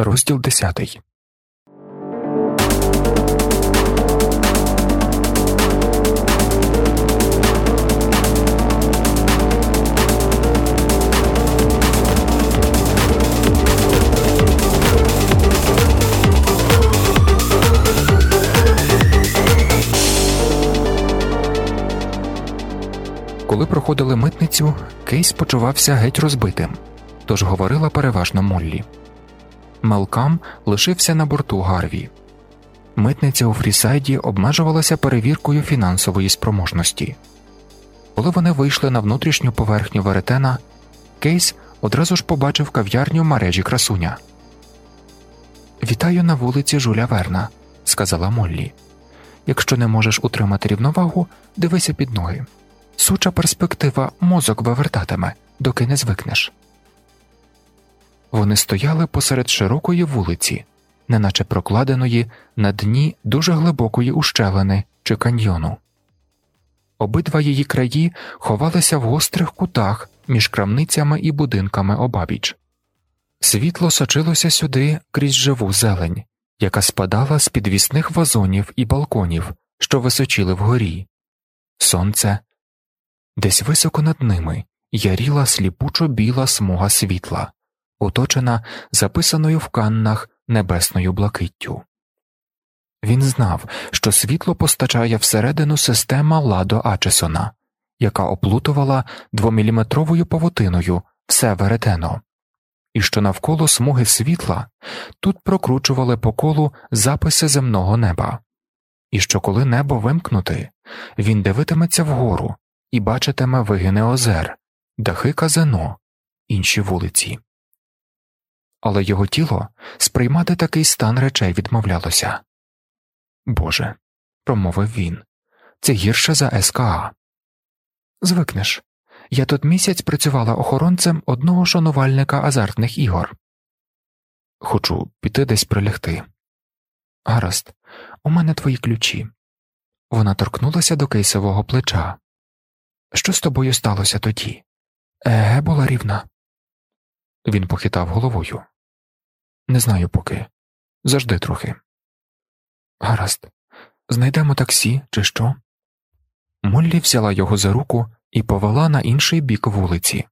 Розділ десятий. Коли проходили митницю, Кейс почувався геть розбитим, тож говорила переважно Моллі. Мелкам лишився на борту Гарві. Митниця у Фрісайді обмежувалася перевіркою фінансової спроможності. Коли вони вийшли на внутрішню поверхню веретена, Кейс одразу ж побачив кав'ярню мережі красуня. Вітаю на вулиці Жуля Верна, сказала Моллі. Якщо не можеш утримати рівновагу, дивися під ноги. Суча перспектива мозок вивертатиме, доки не звикнеш. Вони стояли посеред широкої вулиці, неначе прокладеної на дні дуже глибокої ущелини чи каньйону. Обидва її краї ховалися в гострих кутах між крамницями і будинками обабіч. Світло сочилося сюди крізь живу зелень, яка спадала з підвісних вазонів і балконів, що височили вгорі. Сонце десь високо над ними яріла сліпучо біла смуга світла оточена записаною в каннах небесною блакиттю. Він знав, що світло постачає всередину система Ладо Ачесона, яка оплутувала двоміліметровою павутиною все веретено, і що навколо смуги світла тут прокручували по колу записи земного неба, і що коли небо вимкнути, він дивитиметься вгору і бачитиме вигини озер, дахи казино, інші вулиці але його тіло сприймати такий стан речей відмовлялося. Боже, промовив він, це гірше за СКА. Звикнеш. Я тут місяць працювала охоронцем одного шанувальника азартних ігор. Хочу піти десь прилягти. Гаразд, у мене твої ключі. Вона торкнулася до кейсового плеча. Що з тобою сталося тоді? Еге, була рівна. Він похитав головою. Не знаю поки. Завжди трохи. Гаразд, знайдемо таксі, чи що? Моллі взяла його за руку і повела на інший бік вулиці,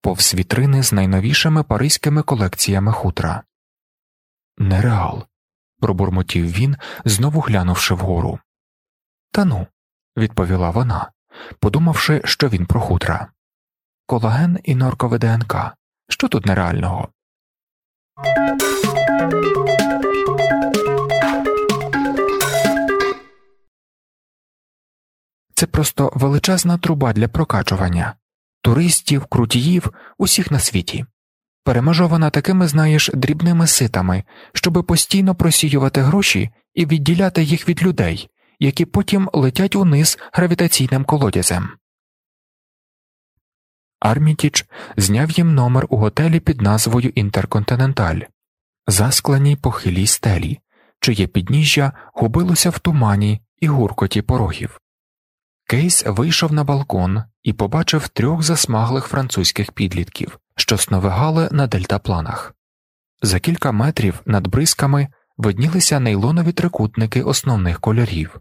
повз вітрини з найновішими паризькими колекціями хутра. Нереал, пробурмотів він, знову глянувши вгору. Та ну, відповіла вона, подумавши, що він про хутра. Колаген і норкове ДНК. Що тут нереального? Це просто величезна труба для прокачування туристів, крутіїв, усіх на світі, перемежована такими, знаєш, дрібними ситами, щоби постійно просіювати гроші і відділяти їх від людей, які потім летять униз гравітаційним колодязем. Армітіч зняв їм номер у готелі під назвою Інтерконтиненталь, заскленій похилій стелі, чиє підніжжя губилося в тумані і гуркоті порогів. Кейс вийшов на балкон і побачив трьох засмаглих французьких підлітків, що сновигали на дельтапланах. За кілька метрів над бризками виднілися нейлонові трикутники основних кольорів.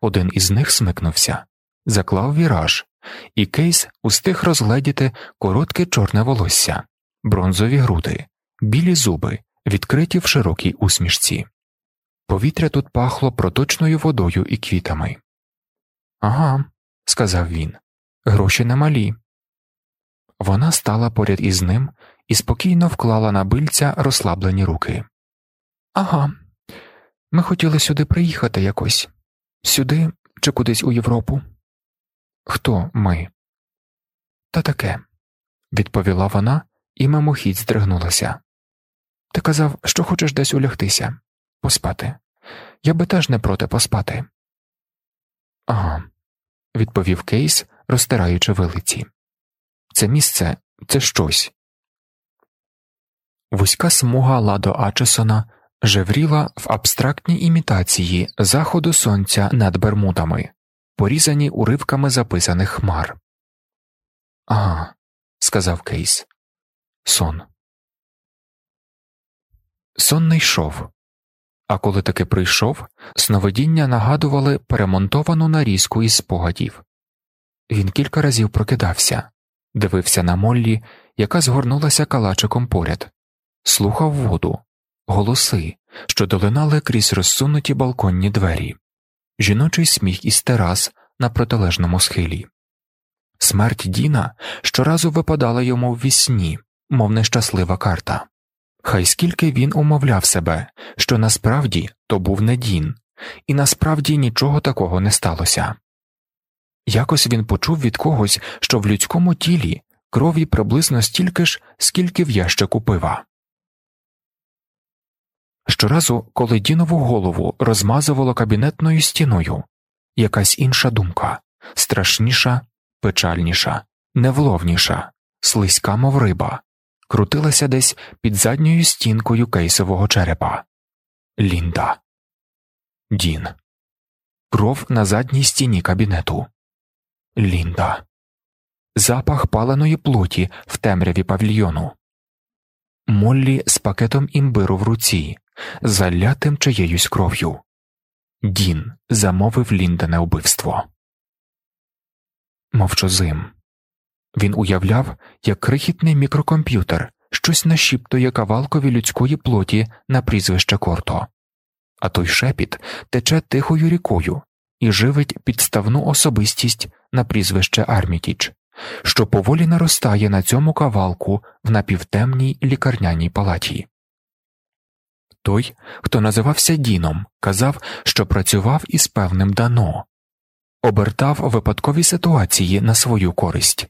Один із них смикнувся, заклав віраж і Кейс устиг розгледіти коротке чорне волосся, бронзові груди, білі зуби, відкриті в широкій усмішці. Повітря тут пахло проточною водою і квітами. Ага, сказав він, гроші немалі. Вона стала поряд із ним і спокійно вклала на бильця розслаблені руки. Ага, ми хотіли сюди приїхати якось, сюди чи кудись у Європу. Хто ми? Та таке, відповіла вона і мимохідь здригнулася. Ти казав, що хочеш десь улягтися, поспати. Я би теж не проти поспати. Ага, відповів Кейс, розтираючи вилиці. Це місце це щось. Вузька смуга Ладо Ачесона жевріла в абстрактній імітації заходу сонця над Бермудами порізані уривками записаних хмар. Ага, сказав Кейс. Сон. Сон не йшов, а коли таки прийшов, сновидіння нагадували перемонтовану нарізку із спогадів. Він кілька разів прокидався, дивився на Моллі, яка згорнулася калачиком поряд, слухав воду, голоси, що долинали крізь розсунуті балконні двері, жіночий сміх із терас на протилежному схилі. Смерть Діна щоразу випадала йому в вісні, мов нещаслива карта. Хай скільки він умовляв себе, що насправді то був не Дін, і насправді нічого такого не сталося. Якось він почув від когось, що в людському тілі крові приблизно стільки ж, скільки в ящику пива. Щоразу, коли Дінову голову розмазувало кабінетною стіною, якась інша думка страшніша, печальніша, невловніша, слизька, мов риба, крутилася десь під задньою стінкою кейсового черепа. Лінда. Дін. Кров на задній стіні кабінету. Лінда. Запах паленої плоті в темряві павільйону. Моллі з пакетом імбиру в руці, залятим чиєюсь кров'ю. Дін замовив Ліндане вбивство. Мовчозим. Він уявляв, як крихітний мікрокомп'ютер щось нашіптує кавалкові людської плоті на прізвище Корто, а той шепіт тече тихою рікою і живить підставну особистість на прізвище Армітіч, що поволі наростає на цьому кавалку в напівтемній лікарняній палаті. Той, хто називався Діном, казав, що працював із певним дано, обертав випадкові ситуації на свою користь.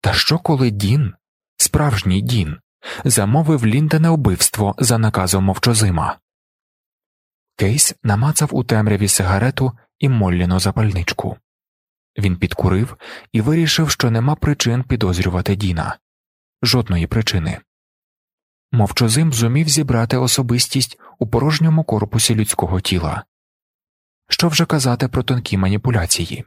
Та що коли Дін, справжній Дін, замовив Ліндене вбивство за наказом мовчозима? Кейс намацав у темряві сигарету і Молліну запальничку. Він підкурив і вирішив, що нема причин підозрювати Діна жодної причини. Мовчозим зумів зібрати особистість у порожньому корпусі людського тіла. Що вже казати про тонкі маніпуляції?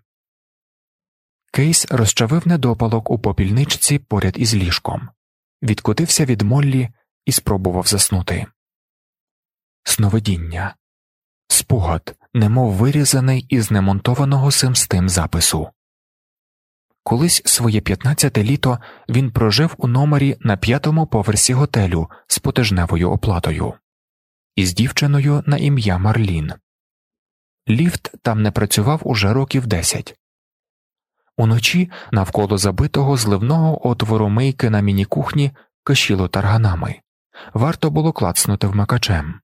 Кейс розчавив недопалок у попільничці поряд із ліжком, відкотився від Моллі і спробував заснути. Сновидіння, спогад, немов вирізаний із немонтованого симстим запису. Колись своє 15-те літо він прожив у номері на п'ятому поверсі готелю з потижневою оплатою, із дівчиною на ім'я Марлін. Ліфт там не працював уже років десять. Уночі навколо забитого зливного отвору мийки на міні-кухні кишіло тарганами. Варто було клацнути вмикачем.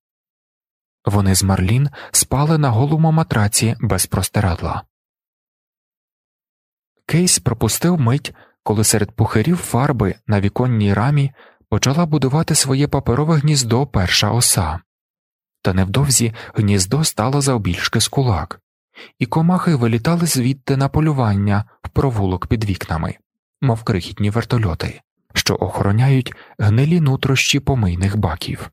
Вони з Марлін спали на голому матраці без простирадла. Кейс пропустив мить, коли серед пухирів фарби на віконній рамі почала будувати своє паперове гніздо перша оса, та невдовзі гніздо стало завбільшки з кулак, і комахи вилітали звідти на полювання в провулок під вікнами, мов крихітні вертольоти, що охороняють гнилі нутрощі помийних баків.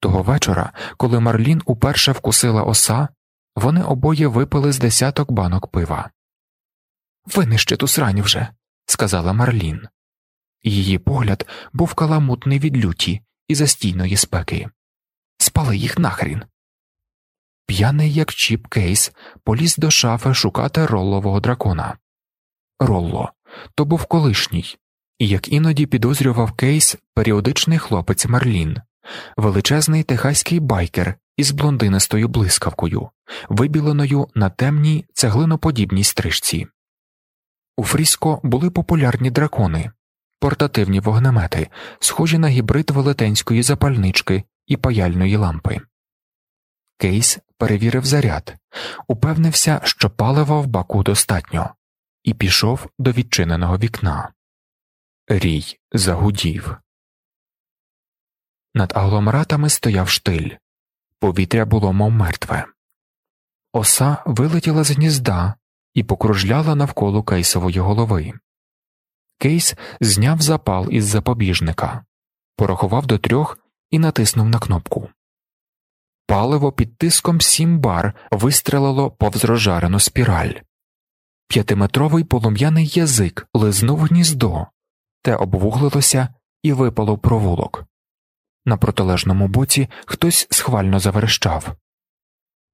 Того вечора, коли Марлін уперше вкусила оса, вони обоє випили з десяток банок пива. Винищи ту срань вже, сказала Марлін. Її погляд був каламутний від люті і застійної спеки. Спали їх нахрін. П'яний, як чіп Кейс, поліз до шафи шукати роллового дракона. Ролло то був колишній, і як іноді підозрював Кейс періодичний хлопець Марлін, величезний техаський байкер із блондинистою блискавкою, вибіленою на темній цеглиноподібній стрижці. У Фріско були популярні дракони, портативні вогнемети, схожі на гібрид велетенської запальнички і паяльної лампи. Кейс перевірив заряд, упевнився, що палива в баку достатньо, і пішов до відчиненого вікна. Рій загудів. Над агломератами стояв штиль, повітря було мов мертве. Оса вилетіла з гнізда і покружляла навколо кейсової голови. Кейс зняв запал із запобіжника, порахував до трьох і натиснув на кнопку. Паливо під тиском сім бар вистрелило повз розжарену спіраль. П'ятиметровий полум'яний язик лизнув гніздо, те обвуглилося і випало в провулок. На протилежному боці хтось схвально заверещав.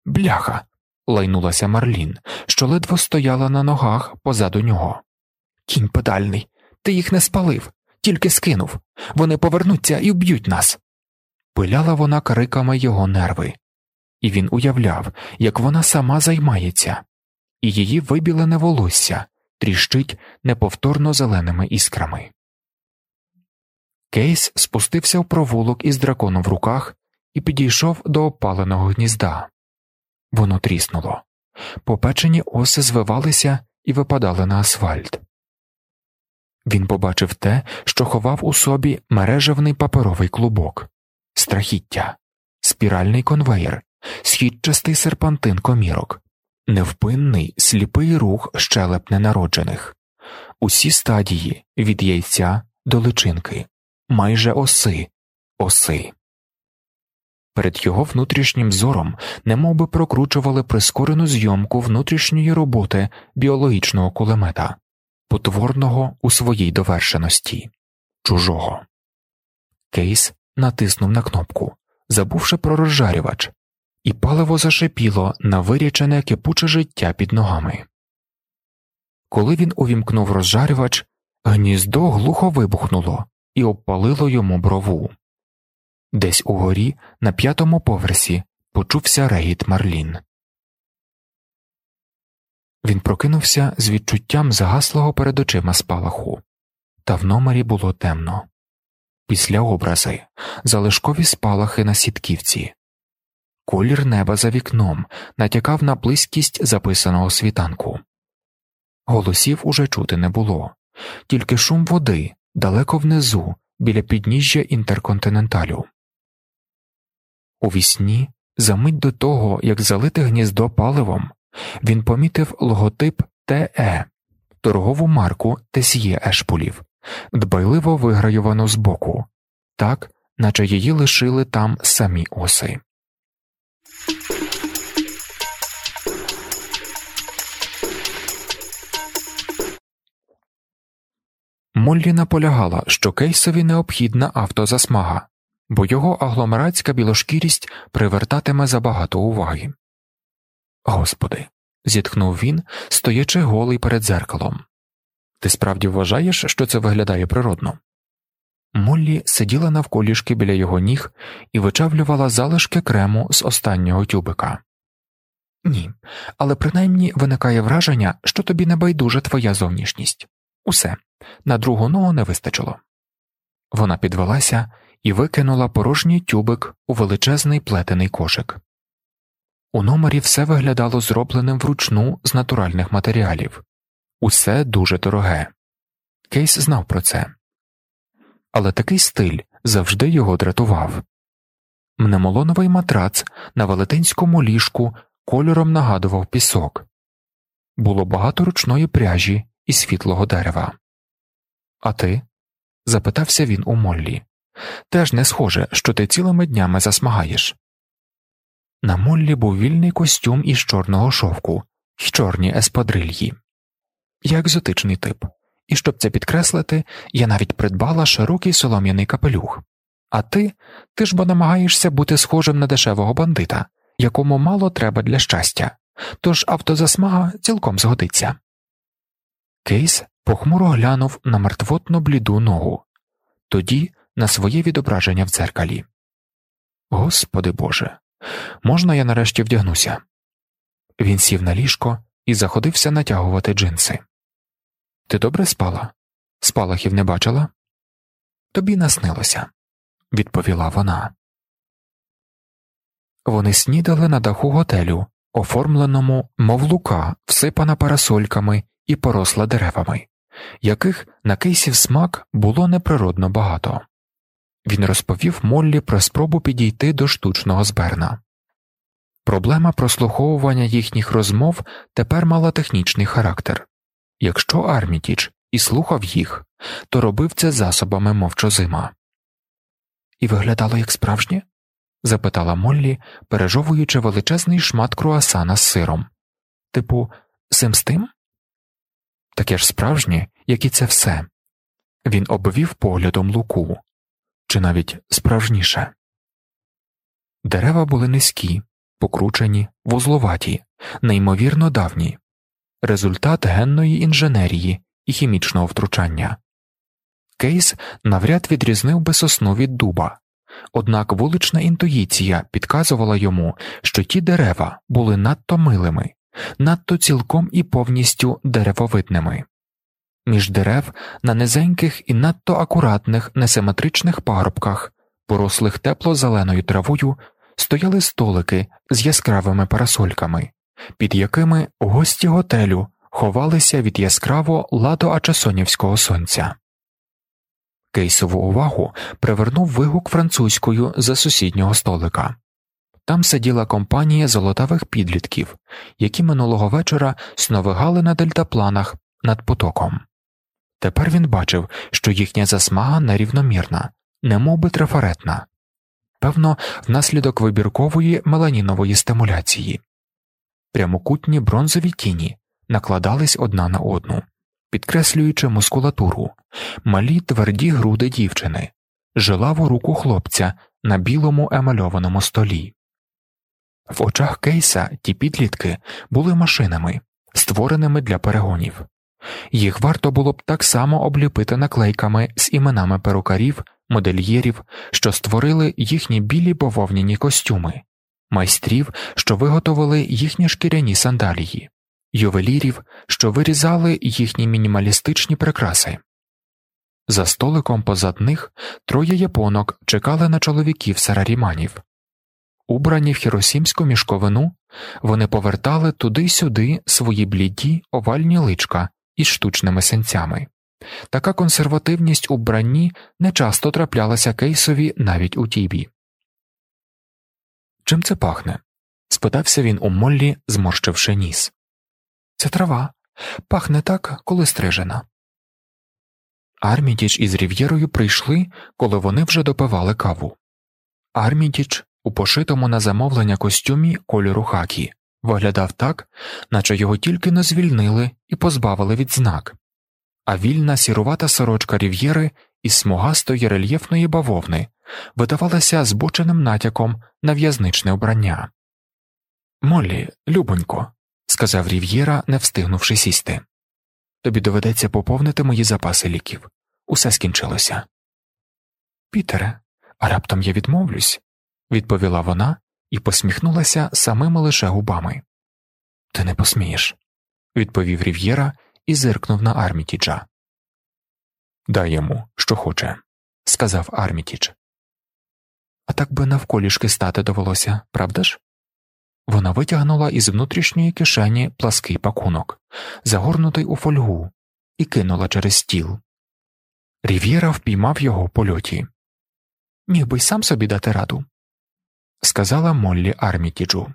Бляха. Лайнулася Марлін, що ледве стояла на ногах позаду нього. Кінь педальний, ти їх не спалив, тільки скинув. Вони повернуться і вб'ють нас. Пиляла вона криками його нерви, і він уявляв, як вона сама займається, і її вибілене волосся тріщить неповторно зеленими іскрами. Кейс спустився в провулок із драконом в руках і підійшов до опаленого гнізда. Воно тріснуло. Попечені оси звивалися і випадали на асфальт. Він побачив те, що ховав у собі мережевний паперовий клубок, страхіття, спіральний конвейер, східчастий серпантин комірок, невпинний сліпий рух щелеп ненароджених, усі стадії від яйця до личинки, майже оси, оси. Перед його внутрішнім зором немовби прокручували прискорену зйомку внутрішньої роботи біологічного кулемета, потворного у своїй довершеності, чужого. Кейс натиснув на кнопку, забувши про розжарювач, і паливо зашипіло на вирячене кипуче життя під ногами. Коли він увімкнув розжарювач, гніздо глухо вибухнуло і обпалило йому брову. Десь угорі, на п'ятому поверсі, почувся регіт Марлін. Він прокинувся з відчуттям загаслого перед очима спалаху, та в номері було темно. Після образи залишкові спалахи на сітківці, колір неба за вікном натякав на близькість записаного світанку. Голосів уже чути не було, тільки шум води далеко внизу, біля підніжжя інтерконтиненталю. У вісні, за мить до того, як залити гніздо паливом, він помітив логотип ТЕ, торгову марку Тесьє Ешпулів, дбайливо виграювану збоку, так, наче її лишили там самі оси. Моллі наполягала, що кейсові необхідна автозасмага, бо його агломератська білошкірість привертатиме забагато уваги. Господи, зітхнув він, стоячи голий перед дзеркалом. Ти справді вважаєш, що це виглядає природно? Моллі сиділа навколішки біля його ніг і вичавлювала залишки крему з останнього тюбика. Ні, але принаймні виникає враження, що тобі не байдуже твоя зовнішність. Усе на другу ногу не вистачило. Вона підвелася і викинула порожній тюбик у величезний плетений кошик. У номері все виглядало зробленим вручну з натуральних матеріалів, усе дуже дороге. Кейс знав про це, але такий стиль завжди його дратував. Мнемолоновий матрац на велетенському ліжку кольором нагадував пісок, було багато ручної пряжі і світлого дерева. А ти? запитався він у Моллі. Теж не схоже, що ти цілими днями засмагаєш. На Моллі був вільний костюм із чорного шовку й чорні еспадрильї. Я екзотичний тип, і щоб це підкреслити, я навіть придбала широкий солом'яний капелюх. А ти ти ж бо намагаєшся бути схожим на дешевого бандита, якому мало треба для щастя, тож автозасмага цілком згодиться. Кейс похмуро глянув на мертвотно бліду ногу, тоді на своє відображення в дзеркалі. Господи Боже, можна я нарешті вдягнуся? Він сів на ліжко і заходився натягувати джинси. Ти добре спала? Спалахів не бачила? Тобі наснилося, відповіла вона. Вони снідали на даху готелю, оформленому, мов лука, всипана парасольками і поросла деревами, яких на кейсів смак було неприродно багато. Він розповів Моллі про спробу підійти до штучного зберна. Проблема прослуховування їхніх розмов тепер мала технічний характер якщо Армітіч і слухав їх, то робив це засобами мовчозима. І виглядало як справжнє? запитала Моллі, пережовуючи величезний шмат круасана з сиром. Типу, сим з тим? Таке ж справжнє, як і це все. Він обвів поглядом луку. Чи навіть справжніше. Дерева були низькі, покручені, вузловаті, неймовірно давні, результат генної інженерії і хімічного втручання. Кейс навряд відрізнив би сосну від дуба, однак вулична інтуїція підказувала йому, що ті дерева були надто милими, надто цілком і повністю деревовидними. Між дерев на низеньких і надто акуратних несиметричних парубках, порослих тепло зеленою травою, стояли столики з яскравими парасольками, під якими гості готелю ховалися від яскраво ладоачасонівського сонця. Кейсову увагу привернув вигук французькою за сусіднього столика. Там сиділа компанія золотавих підлітків, які минулого вечора сновигали на дельтапланах над потоком. Тепер він бачив, що їхня засмага нерівномірна, немов би трафаретна, певно, внаслідок вибіркової меланінової стимуляції. Прямокутні бронзові тіні накладались одна на одну, підкреслюючи мускулатуру, малі тверді груди дівчини, жилаву руку хлопця на білому емальованому столі. В очах Кейса ті підлітки були машинами, створеними для перегонів. Їх варто було б так само обліпити наклейками з іменами перукарів, модельєрів, що створили їхні білі бововняні костюми, майстрів, що виготовили їхні шкіряні сандалії, ювелірів, що вирізали їхні мінімалістичні прикраси. За столиком позад них троє японок чекали на чоловіків сараріманів. Убрані в хіросімську мішковину, вони повертали туди-сюди свої бліді овальні личка із штучними сенцями. Така консервативність у бранні не часто траплялася кейсові навіть у тібі. Чим це пахне? спитався він у Моллі, зморщивши ніс. Це трава. Пахне так, коли стрижена. Армітіч із Рів'єрою прийшли, коли вони вже допивали каву. Армітіч у пошитому на замовлення костюмі кольору хакі виглядав так, наче його тільки не звільнили і позбавили від знак, а вільна сірувата сорочка рів'єри із смугастої рельєфної бавовни видавалася збоченим натяком на в'язничне обрання. Моллі, любонько, сказав Рів'єра, не встигнувши сісти. Тобі доведеться поповнити мої запаси ліків. Усе скінчилося. Пітере, а раптом я відмовлюсь, відповіла вона і посміхнулася самими лише губами. Ти не посмієш, відповів Рів'єра і зиркнув на Армітіджа. Дай йому, що хоче, сказав Армітідж. А так би навколішки стати довелося, правда ж? Вона витягнула із внутрішньої кишені плаский пакунок, загорнутий у фольгу, і кинула через стіл. Рів'єра впіймав його в польоті. Міг би й сам собі дати раду, сказала Моллі Армітіджу.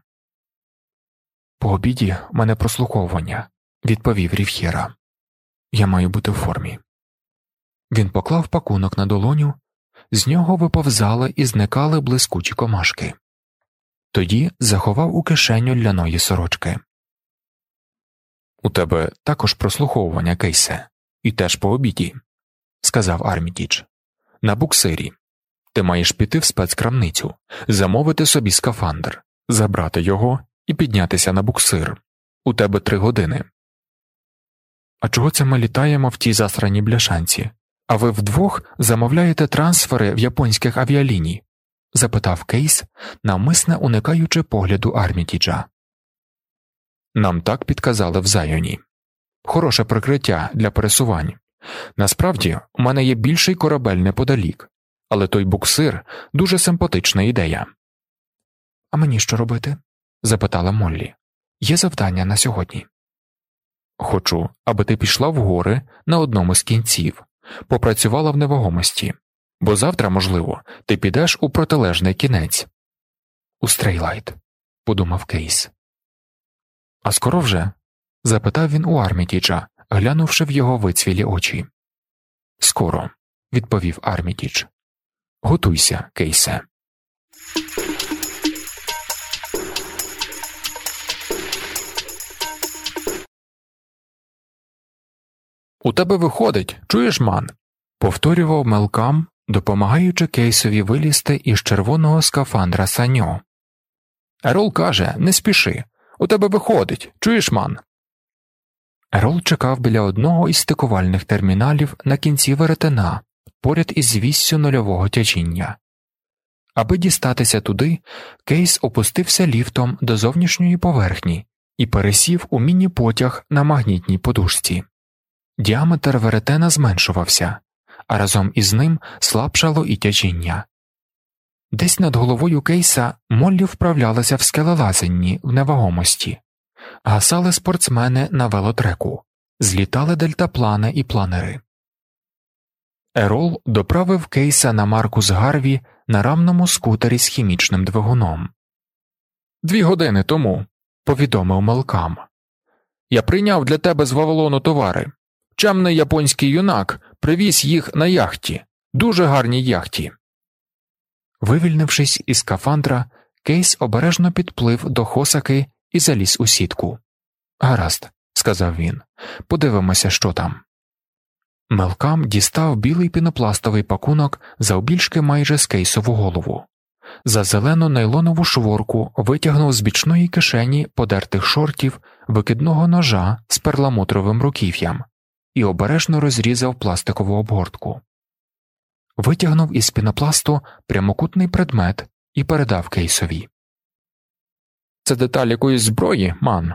По обіді мене прослуховування, відповів Рів'єра. Я маю бути в формі. Він поклав пакунок на долоню, з нього виповзали і зникали блискучі комашки. Тоді заховав у кишеню ляної сорочки. У тебе також прослуховування кейсе, і теж по обіді, сказав Армітіч. На буксирі. Ти маєш піти в спецкрамницю, замовити собі скафандр, забрати його і піднятися на буксир. У тебе три години. А чого це ми літаємо в тій засраній бляшанці? А ви вдвох замовляєте трансфери в японських авіаліній? запитав Кейс, навмисне уникаючи погляду Армітіджа. Нам так підказали в Зайоні. Хороше прикриття для пересувань. Насправді, у мене є більший корабель неподалік, але той буксир дуже симпатична ідея. А мені що робити? запитала Моллі. Є завдання на сьогодні. Хочу, аби ти пішла в гори на одному з кінців, попрацювала в невагомості, бо завтра, можливо, ти підеш у протилежний кінець. У Стрейлайт, подумав Кейс. А скоро вже? запитав він у Армітіча, глянувши в його вицвілі очі. Скоро, відповів Армітіч. Готуйся, Кейсе. У тебе виходить, чуєш man? повторював Мелкам, допомагаючи кейсові вилізти із червоного скафандра саньо. Ерол каже Не спіши, у тебе виходить, чуєш ман. Ерол чекав біля одного із стикувальних терміналів на кінці веретена поряд із віссю нульового тяжіння. Аби дістатися туди, Кейс опустився ліфтом до зовнішньої поверхні і пересів у міні-потяг на магнітній подушці. Діаметр веретена зменшувався, а разом із ним слабшало і тяжіння. Десь над головою Кейса Моллі вправлялася в скелелазенні в невагомості, гасали спортсмени на велотреку, злітали дельтаплани і планери. Ерол доправив Кейса на Маркус Гарві на рамному скутері з хімічним двигуном. Дві години тому, повідомив Мелкам. Я прийняв для тебе з Вавилону товари. Чемний японський юнак привіз їх на яхті, дуже гарній яхті. Вивільнившись із скафандра, Кейс обережно підплив до хосаки і заліз у сітку. Гаразд, сказав він, подивимося, що там. Мелкам дістав білий пінопластовий пакунок завбільшки майже з кейсову голову. За зелену нейлонову шворку витягнув з бічної кишені подертих шортів викидного ножа з перламутровим руків'ям і обережно розрізав пластикову обгортку. Витягнув із пінопласту прямокутний предмет і передав кейсові. Це деталь якоїсь зброї, ман?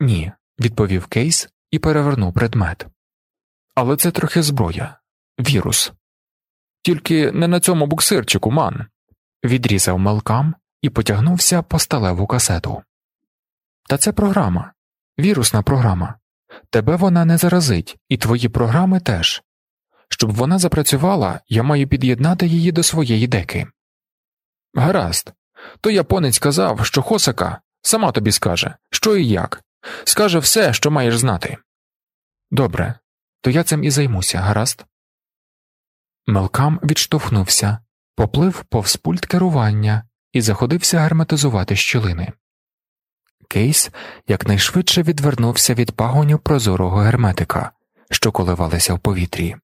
Ні, відповів кейс і перевернув предмет. Але це трохи зброя, вірус. Тільки не на цьому буксирчику, ман. Відрізав мелкам і потягнувся по сталеву касету. Та це програма, вірусна програма. Тебе вона не заразить, і твої програми теж. Щоб вона запрацювала, я маю під'єднати її до своєї деки. Гаразд. То японець казав, що Хосака сама тобі скаже, що і як, скаже все, що маєш знати. Добре, то я цим і займуся, гаразд. Мелкам відштовхнувся, поплив повз пульт керування і заходився герметизувати щілини. Кейс якнайшвидше відвернувся від пагонів прозорого герметика, що коливалися в повітрі.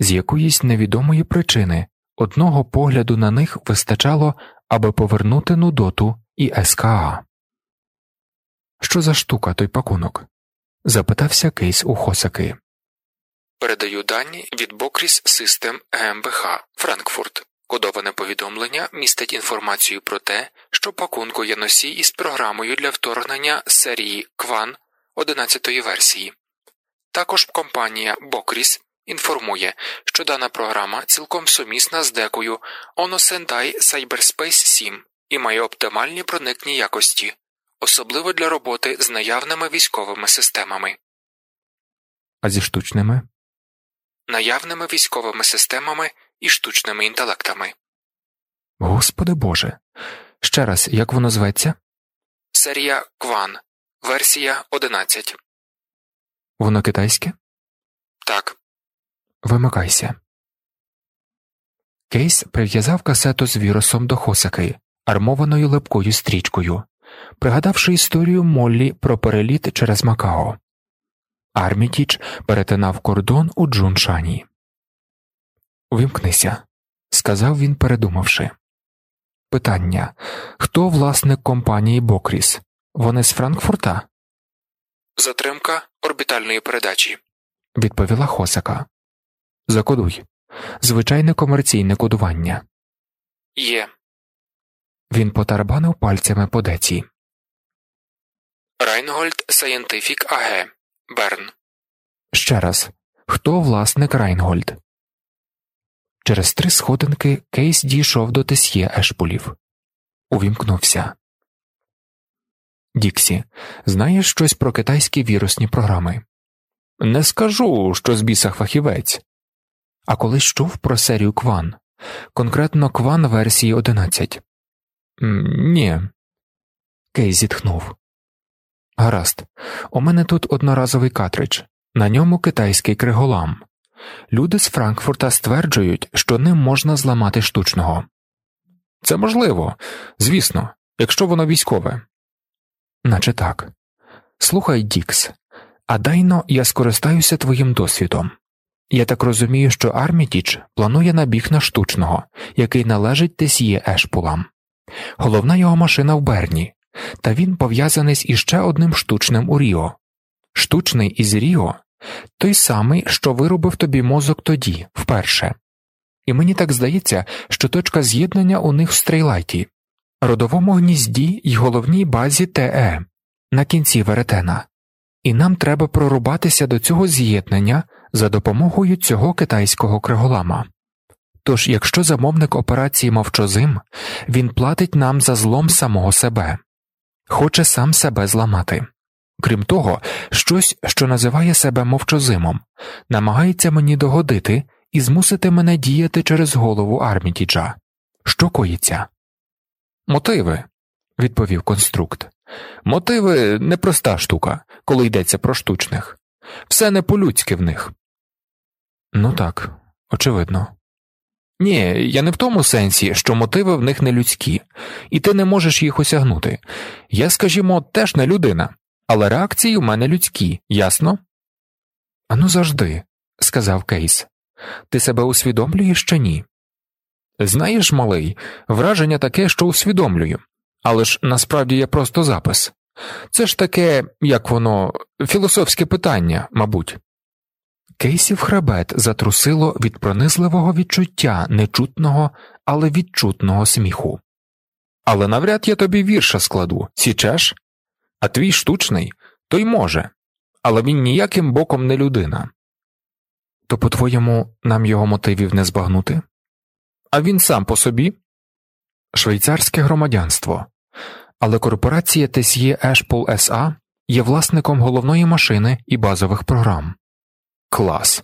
З якоїсь невідомої причини одного погляду на них вистачало, аби повернути Нудоту і СКА. Що за штука той пакунок? запитався Кейс у Хосаки. Передаю дані від Бокріс Систем ГМБХ Франкфурт. Кодоване повідомлення містить інформацію про те, що пакунку є носій із програмою для вторгнення серії Кван 11 версії. Також компанія Бокріс інформує, що дана програма цілком сумісна з декою Onosendai Cyberspace 7 і має оптимальні проникні якості, особливо для роботи з наявними військовими системами. А зі штучними наявними військовими системами і штучними інтелектами. Господи Боже. Ще раз, як воно зветься? Серія Кван, версія 11. Воно китайське? Так. Вимикайся. Кейс прив'язав касету з вірусом до хосаки, армованою липкою стрічкою, пригадавши історію Моллі про переліт через Макао. Армітіч перетинав кордон у Джуншані. Увімкнися, сказав він, передумавши. Питання Хто власник компанії Бокріс? Вони з Франкфурта? Затримка орбітальної передачі, відповіла Хосака. Закодуй. Звичайне комерційне кодування. Є. Він потарабанив пальцями по деці. Райнгольд Scientific AG. Берн. Ще раз. Хто власник Райнгольд? Через три сходинки Кейс дійшов до тесьє Ешпулів. Увімкнувся. Діксі, знаєш щось про китайські вірусні програми? Не скажу, що з біса фахівець. А колись чув про серію Кван, конкретно Кван версії 11. Ні. Кейс зітхнув. Гаразд, у мене тут одноразовий картридж, на ньому китайський криголам. Люди з Франкфурта стверджують, що ним можна зламати штучного. Це можливо, звісно, якщо воно військове. Наче так. Слухай, Дікс, а дайно я скористаюся твоїм досвідом. Я так розумію, що Армітіч планує набіг на штучного, який належить Тесіє Ешпулам. Головна його машина в Берні, та він пов'язаний з іще одним штучним у Ріо. Штучний із Ріо той самий, що виробив тобі мозок тоді, вперше. І мені так здається, що точка з'єднання у них в стрейлайті, родовому гнізді й головній базі ТЕ на кінці веретена, і нам треба прорубатися до цього з'єднання за допомогою цього китайського криголама. Тож, якщо замовник операції мовчозим, він платить нам за злом самого себе, хоче сам себе зламати. Крім того, щось, що називає себе мовчозимом, намагається мені догодити і змусити мене діяти через голову Армітіджа. Що коїться? Мотиви, відповів конструкт. Мотиви непроста штука, коли йдеться про штучних. Все не по-людськи в них. Ну так, очевидно. Ні, я не в тому сенсі, що мотиви в них не людські, і ти не можеш їх осягнути. Я, скажімо, теж не людина, але реакції в мене людські, ясно? Ану завжди, сказав Кейс. Ти себе усвідомлюєш чи ні? Знаєш, малий, враження таке, що усвідомлюю, але ж насправді є просто запис. Це ж таке, як воно, філософське питання, мабуть. Кейсів хребет затрусило від пронизливого відчуття нечутного, але відчутного сміху. Але навряд я тобі вірша складу, січеш? А твій штучний той може, але він ніяким боком не людина. То, по твоєму, нам його мотивів не збагнути? А він сам по собі? Швейцарське громадянство, але корпорація Тесьє Ешпол СА є власником головної машини і базових програм. Клас,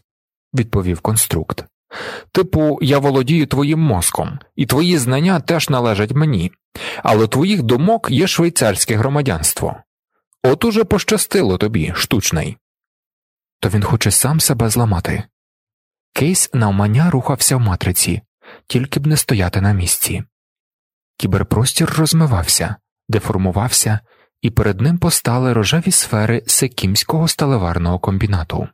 відповів конструкт. Типу, я володію твоїм мозком, і твої знання теж належать мені, але твоїх думок є швейцарське громадянство. От уже пощастило тобі, штучний. То він хоче сам себе зламати. Кейс навмання рухався в матриці, тільки б не стояти на місці. Кіберпростір розмивався, деформувався, і перед ним постали рожеві сфери сенкімського сталеварного комбінату.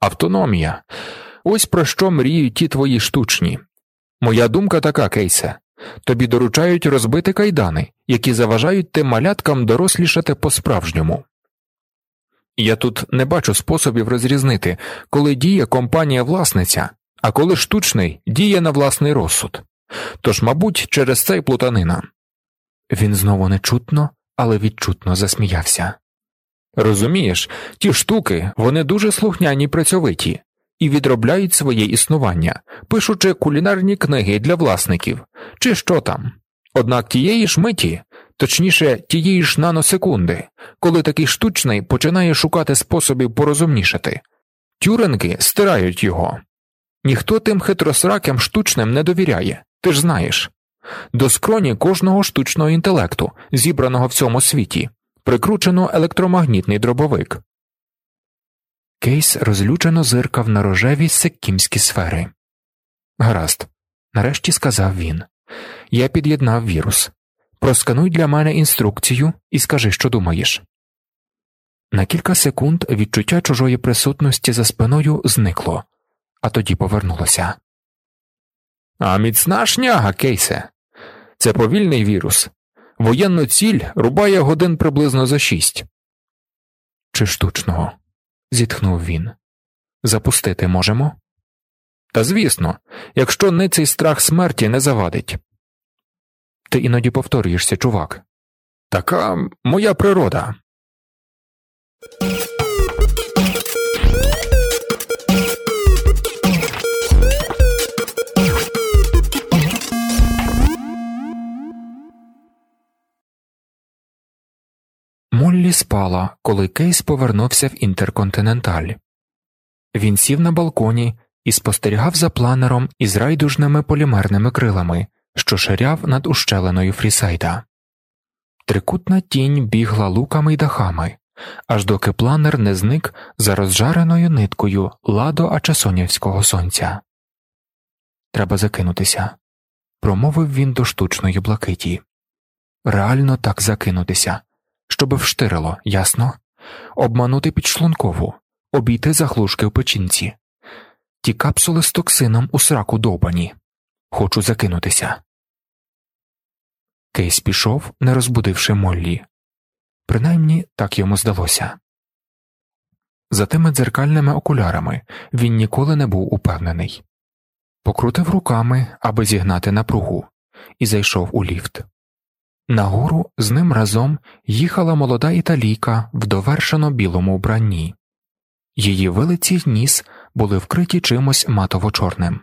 Автономія. Ось про що мріють ті твої штучні. Моя думка така, Кейсе тобі доручають розбити кайдани, які заважають тим маляткам дорослішати по справжньому. Я тут не бачу способів розрізнити, коли діє компанія власниця, а коли штучний діє на власний розсуд. Тож, мабуть, через це й плутанина. Він знову нечутно, але відчутно засміявся. Розумієш, ті штуки вони дуже слухняні працьовиті і відробляють своє існування, пишучи кулінарні книги для власників, чи що там. Однак тієї ж миті, точніше, тієї ж наносекунди, коли такий штучний починає шукати способів порозумнішати, тюринги стирають його. Ніхто тим хитросраким штучним не довіряє, ти ж знаєш. До скроні кожного штучного інтелекту, зібраного в цьому світі, прикручено електромагнітний дробовик. Кейс розлючено зиркав на рожеві секкімські сфери. Гаразд, нарешті сказав він. Я під'єднав вірус. Проскануй для мене інструкцію і скажи, що думаєш. На кілька секунд відчуття чужої присутності за спиною зникло, а тоді повернулося. А міцна шняга, Кейсе. Це повільний вірус. Воєнну ціль рубає годин приблизно за шість. Чи штучного? зітхнув він. Запустити можемо? Та звісно, якщо не цей страх смерті не завадить. Ти іноді повторюєшся, чувак. Така моя природа. Моллі спала, коли Кейс повернувся в інтерконтиненталь. Він сів на балконі і спостерігав за планером із райдужними полімерними крилами, що ширяв над ущеленою Фрісайда. Трикутна тінь бігла луками й дахами, аж доки планер не зник за розжареною ниткою ладо Ачасонівського сонця. Треба закинутися, промовив він до штучної блакиті. Реально так закинутися щоб вштирило, ясно? Обманути підшлункову, обійти заглушки в печінці, Ті капсули з токсином у сраку довбані. Хочу закинутися. Кейс пішов, не розбудивши Моллі. Принаймні так йому здалося. За тими дзеркальними окулярами він ніколи не був упевнений. Покрутив руками, аби зігнати напругу, і зайшов у ліфт. Нагору з ним разом їхала молода італійка в довершено білому вбранні. Її вилиці ніс були вкриті чимось матово чорним.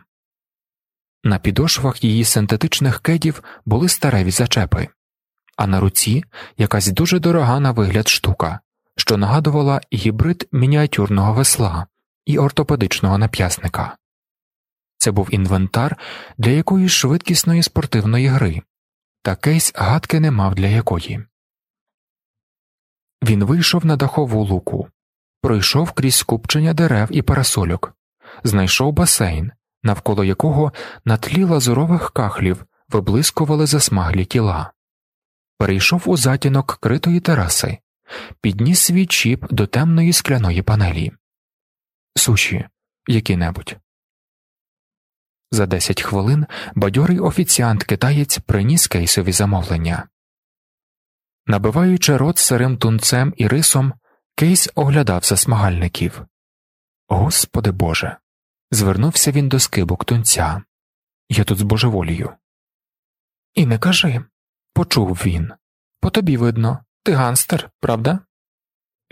На підошвах її синтетичних кедів були стареві зачепи, а на руці якась дуже дорога на вигляд штука, що нагадувала гібрид мініатюрного весла і ортопедичного нап'ясника. Це був інвентар для якоїсь швидкісної спортивної гри, та кейс гадки не мав для якої. Він вийшов на дахову луку, пройшов крізь скупчення дерев і парасольок, знайшов басейн, навколо якого на тлі лазурових кахлів виблискували засмаглі тіла, перейшов у затінок критої тераси, підніс свій чіп до темної скляної панелі, суші які небудь. За десять хвилин бадьорий офіціант китаєць приніс кейсові замовлення. Набиваючи рот сирим тунцем і рисом, кейс оглядав засмагальників. Господи Боже. Звернувся він до скибок тунця. Я тут з божеволію. І не кажи, почув він. По тобі видно, ти ганстер, правда?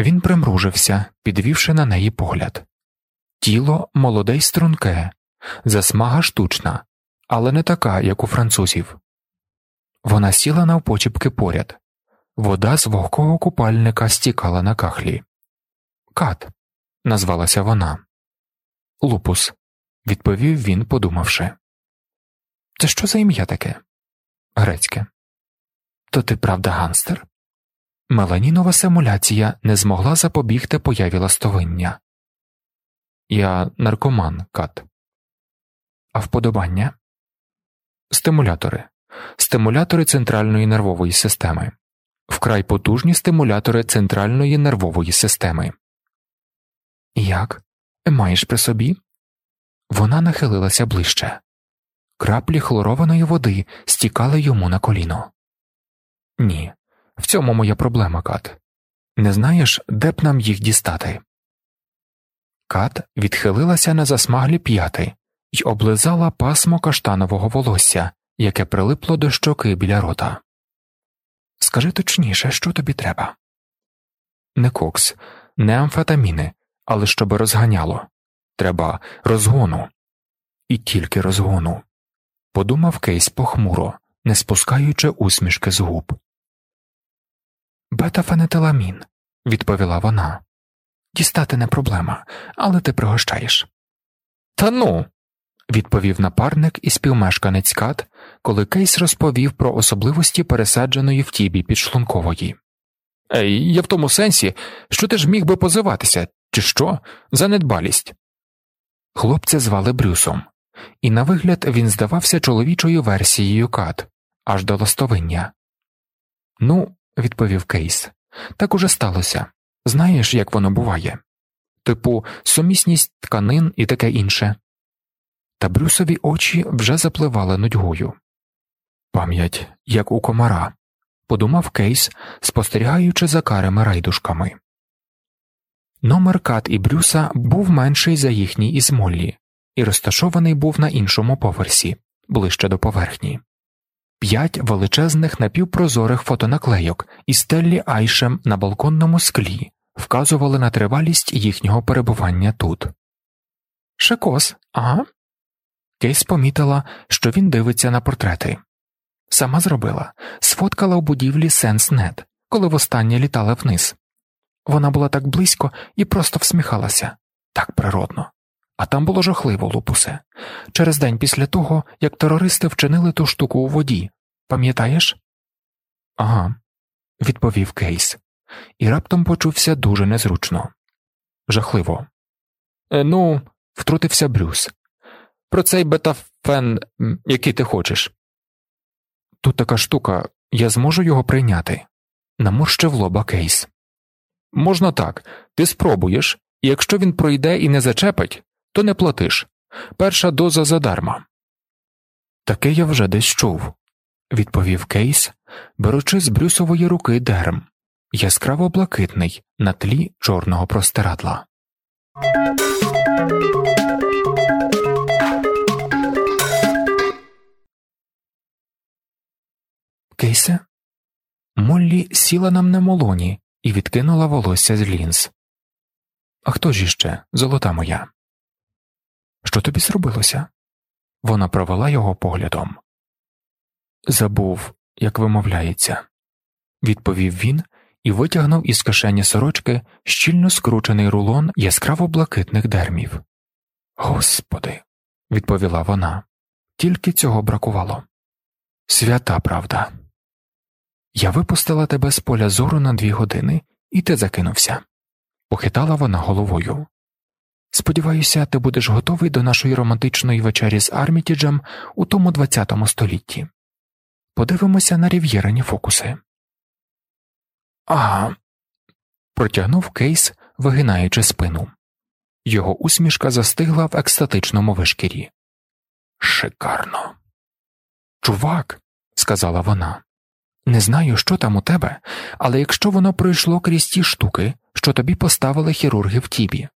Він примружився, підвівши на неї погляд. Тіло молоде й струнке, засмага штучна, але не така, як у французів. Вона сіла навпочіпки поряд. Вода з вогкого купальника стікала на кахлі. Кат, назвалася вона. Лупус, відповів він, подумавши. Це що за ім'я таке? Грецьке. То ти правда ганстер? Меланінова симуляція не змогла запобігти появі ластовиння. Я наркоман, кат. А вподобання? Стимулятори. Стимулятори центральної нервової системи. Вкрай потужні стимулятори центральної нервової системи. Як? Маєш при собі? Вона нахилилася ближче. Краплі хлорованої води стікали йому на коліно. Ні, в цьому моя проблема, Кат. Не знаєш, де б нам їх дістати? Кат відхилилася на засмаглі п'яти й облизала пасмо каштанового волосся, яке прилипло до щоки біля рота. Скажи точніше, що тобі треба? Не кокс, не амфетаміни, але щоб розганяло. Треба розгону. І тільки розгону. Подумав Кейс похмуро, не спускаючи усмішки з губ. Бетафенетиламін, відповіла вона. Дістати не проблема, але ти пригощаєш. Та ну. Відповів напарник і співмешканець Кат, коли Кейс розповів про особливості пересадженої в тібі підшлункової. Ей, я в тому сенсі, що ти ж міг би позиватися, чи що, за недбалість. Хлопця звали Брюсом, і на вигляд він здавався чоловічою версією Кат аж до ластовиння. Ну, відповів Кейс, так уже сталося. Знаєш, як воно буває? Типу, сумісність тканин і таке інше. Та Брюсові очі вже запливали нудьгою. Пам'ять, як у комара, подумав Кейс, спостерігаючи за карими райдушками. Номер Кат і Брюса був менший за їхній із Моллі, і розташований був на іншому поверсі, ближче до поверхні. П'ять величезних напівпрозорих фотонаклейок із Теллі Айшем на балконному склі вказували на тривалість їхнього перебування тут. Шикос, ага. Кейс помітила, що він дивиться на портрети. Сама зробила, сфоткала у будівлі Сенснет, коли востаннє літала вниз. Вона була так близько і просто всміхалася так природно. А там було жахливо лупусе. Через день після того, як терористи вчинили ту штуку у воді. Пам'ятаєш? Ага, відповів Кейс, і раптом почувся дуже незручно. Жахливо. «Е, ну, втрутився Брюс. Про цей бетафен, який ти хочеш. Тут така штука, я зможу його прийняти. Наморщив лоба Кейс. Можна так, ти спробуєш, і якщо він пройде і не зачепить, то не платиш, перша доза задарма. Таке я вже десь чув, відповів Кейс, беручи з брюсової руки дерм, яскраво блакитний на тлі чорного простирадла. Кейсе? Моллі сіла нам на молоні і відкинула волосся з лінз. А хто ж іще, золота моя? Що тобі зробилося? Вона провела його поглядом. Забув, як вимовляється, відповів він і витягнув із кишені сорочки щільно скручений рулон яскраво блакитних дермів. Господи, відповіла вона, тільки цього бракувало. Свята правда. Я випустила тебе з поля зору на дві години, і ти закинувся. Похитала вона головою. Сподіваюся, ти будеш готовий до нашої романтичної вечері з Армітіджем у тому ХХ столітті. Подивимося на рів'єрені фокуси. Ага. протягнув кейс, вигинаючи спину. Його усмішка застигла в екстатичному вишкірі. Шикарно. Чувак, сказала вона, не знаю, що там у тебе, але якщо воно пройшло крізь ті штуки, що тобі поставили хірурги в тібі,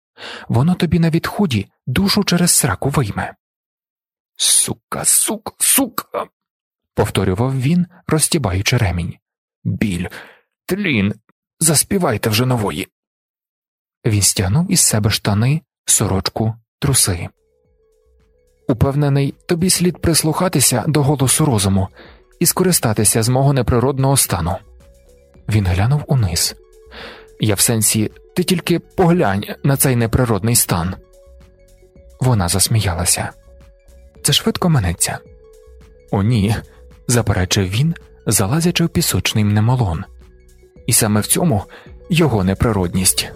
воно тобі на відході душу через сраку вийме. Сука, сука, сука. повторював він, розтібаючи ремінь. Біль, тлін, заспівайте вже нової. Він стягнув із себе штани, сорочку, труси. Упевнений, тобі слід прислухатися до голосу розуму і скористатися з мого неприродного стану. Він глянув униз. Я в сенсі, ти тільки поглянь на цей неприродний стан. Вона засміялася. Це швидко минеться. О, ні, заперечив він, залазячи в пісочний мнемолон. І саме в цьому його неприродність.